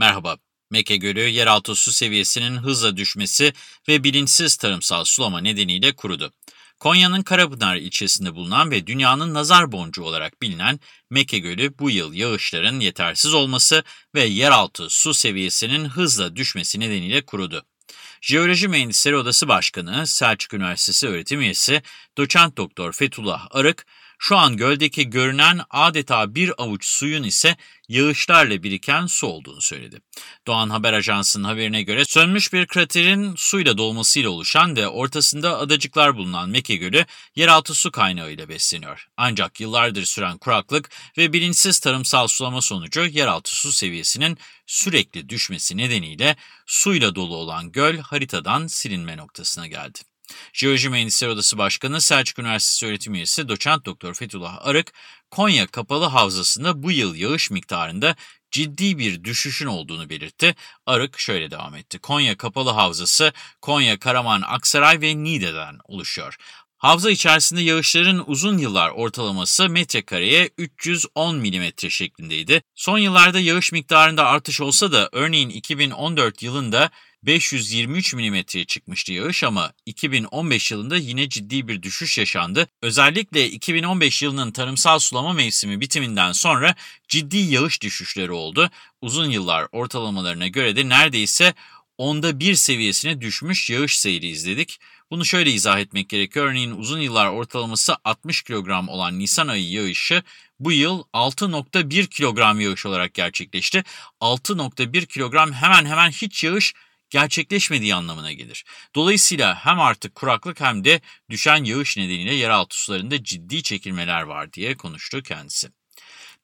Merhaba. Meke Gölü yeraltı su seviyesinin hızla düşmesi ve bilinçsiz tarımsal sulama nedeniyle kurudu. Konya'nın Karapınar ilçesinde bulunan ve dünyanın nazar boncuğu olarak bilinen Meke Gölü bu yıl yağışların yetersiz olması ve yeraltı su seviyesinin hızla düşmesi nedeniyle kurudu. Jeoloji Mühendisleri Odası Başkanı, Selçuk Üniversitesi öğretim üyesi Doçent Doktor Fethullah Arık, şu an göldeki görünen adeta bir avuç suyun ise yağışlarla biriken su olduğunu söyledi. Doğan Haber Ajansı'nın haberine göre sönmüş bir kraterin suyla dolmasıyla oluşan ve ortasında adacıklar bulunan Meke Gölü yeraltı su kaynağıyla besleniyor. Ancak yıllardır süren kuraklık ve bilinçsiz tarımsal sulama sonucu yeraltı su seviyesinin sürekli düşmesi nedeniyle suyla dolu olan göl haritadan silinme noktasına geldi. Jeoloji Mühendisleri Odası Başkanı Selçuk Üniversitesi öğretim üyesi doçent doktor Fethullah Arık, Konya Kapalı Havzası'nda bu yıl yağış miktarında ciddi bir düşüşün olduğunu belirtti. Arık şöyle devam etti. Konya Kapalı Havzası, Konya, Karaman, Aksaray ve Niğde'den oluşuyor. Havza içerisinde yağışların uzun yıllar ortalaması metrekareye 310 mm şeklindeydi. Son yıllarda yağış miktarında artış olsa da örneğin 2014 yılında 523 mm'ye çıkmıştı yağış ama 2015 yılında yine ciddi bir düşüş yaşandı. Özellikle 2015 yılının tarımsal sulama mevsimi bitiminden sonra ciddi yağış düşüşleri oldu. Uzun yıllar ortalamalarına göre de neredeyse onda bir seviyesine düşmüş yağış seyri izledik. Bunu şöyle izah etmek gerekiyor. Örneğin uzun yıllar ortalaması 60 kilogram olan Nisan ayı yağışı bu yıl 6.1 kilogram yağış olarak gerçekleşti. 6.1 kilogram hemen hemen hiç yağış gerçekleşmediği anlamına gelir. Dolayısıyla hem artık kuraklık hem de düşen yağış nedeniyle yeraltı sularında ciddi çekilmeler var diye konuştu kendisi.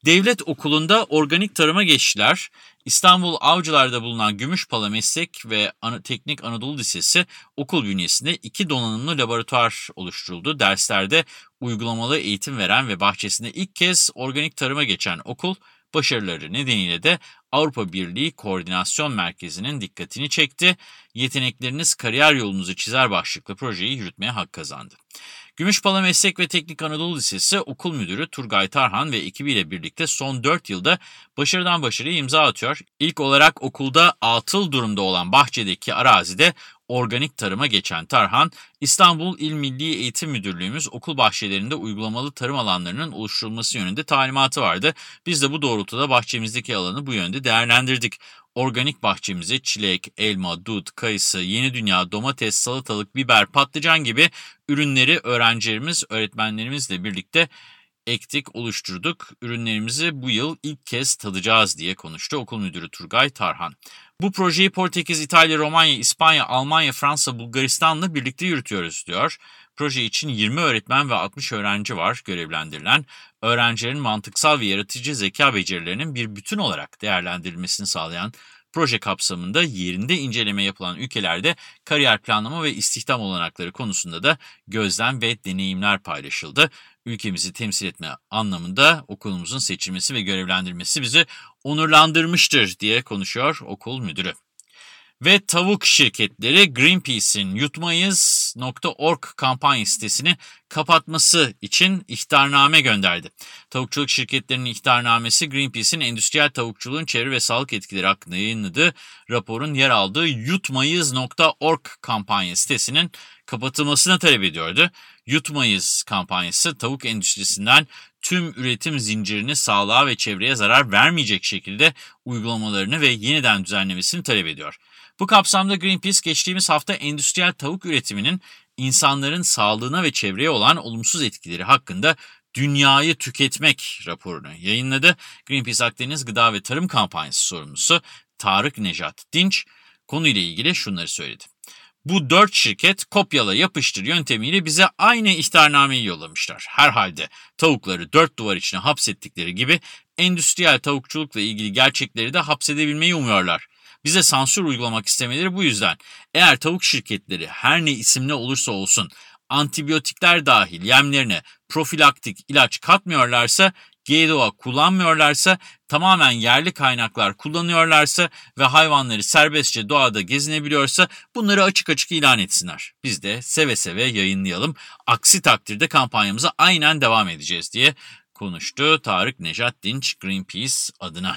Devlet okulunda organik tarıma geçtiler. İstanbul Avcılar'da bulunan Gümüşpala Meslek ve Teknik Anadolu Lisesi okul bünyesinde iki donanımlı laboratuvar oluşturuldu. Derslerde uygulamalı eğitim veren ve bahçesinde ilk kez organik tarıma geçen okul, başarıları nedeniyle de Avrupa Birliği Koordinasyon Merkezi'nin dikkatini çekti. Yetenekleriniz kariyer yolunuzu çizer başlıklı projeyi yürütmeye hak kazandı. Gümüşpala Meslek ve Teknik Anadolu Lisesi okul müdürü Turgay Tarhan ve ekibiyle birlikte son 4 yılda başarıdan başarıya imza atıyor. İlk olarak okulda atıl durumda olan bahçedeki arazide organik tarıma geçen Tarhan, İstanbul İl Milli Eğitim Müdürlüğümüz okul bahçelerinde uygulamalı tarım alanlarının oluşturulması yönünde talimatı vardı. Biz de bu doğrultuda bahçemizdeki alanı bu yönde değerlendirdik. Organik bahçemize çilek, elma, dut, kayısı, yeni dünya, domates, salatalık, biber, patlıcan gibi ürünleri öğrencilerimiz, öğretmenlerimizle birlikte ektik, oluşturduk. Ürünlerimizi bu yıl ilk kez tadacağız diye konuştu okul müdürü Turgay Tarhan. Bu projeyi Portekiz, İtalya, Romanya, İspanya, Almanya, Fransa, Bulgaristan'la birlikte yürütüyoruz diyor. Proje için 20 öğretmen ve 60 öğrenci var görevlendirilen. Öğrencilerin mantıksal ve yaratıcı zeka becerilerinin bir bütün olarak değerlendirilmesini sağlayan proje kapsamında yerinde inceleme yapılan ülkelerde kariyer planlama ve istihdam olanakları konusunda da gözlem ve deneyimler paylaşıldı. Ülkemizi temsil etme anlamında okulumuzun seçilmesi ve görevlendirmesi bizi onurlandırmıştır diye konuşuyor okul müdürü. Ve tavuk şirketleri Greenpeace'in yutmayız.org kampanya sitesini kapatması için ihtarname gönderdi. Tavukçuluk şirketlerinin ihtarnamesi Greenpeace'in endüstriyel tavukçuluğun çevre ve sağlık etkileri hakkında yayınladığı raporun yer aldığı yutmayız.org kampanya sitesinin kapatılmasına talep ediyordu. Yutmayız kampanyası tavuk endüstrisinden tüm üretim zincirini sağlığa ve çevreye zarar vermeyecek şekilde uygulamalarını ve yeniden düzenlemesini talep ediyor. Bu kapsamda Greenpeace geçtiğimiz hafta endüstriyel tavuk üretiminin insanların sağlığına ve çevreye olan olumsuz etkileri hakkında Dünyayı Tüketmek raporunu yayınladı. Greenpeace Akdeniz Gıda ve Tarım Kampanyası sorumlusu Tarık Nejat Dinç konuyla ilgili şunları söyledi. Bu dört şirket kopyala yapıştır yöntemiyle bize aynı ihtarnameyi yollamışlar. Herhalde tavukları dört duvar içine hapsettikleri gibi endüstriyel tavukçulukla ilgili gerçekleri de hapsedebilmeyi umuyorlar. Bize sansür uygulamak istemeleri bu yüzden. Eğer tavuk şirketleri her ne isimli olursa olsun antibiyotikler dahil yemlerine profilaktik ilaç katmıyorlarsa GDO kullanmıyorlarsa, tamamen yerli kaynaklar kullanıyorlarsa ve hayvanları serbestçe doğada gezinebiliyorsa bunları açık açık ilan etsinler. Biz de seve seve yayınlayalım. Aksi takdirde kampanyamıza aynen devam edeceğiz diye konuştu Tarık Nejat Dinç Greenpeace adına.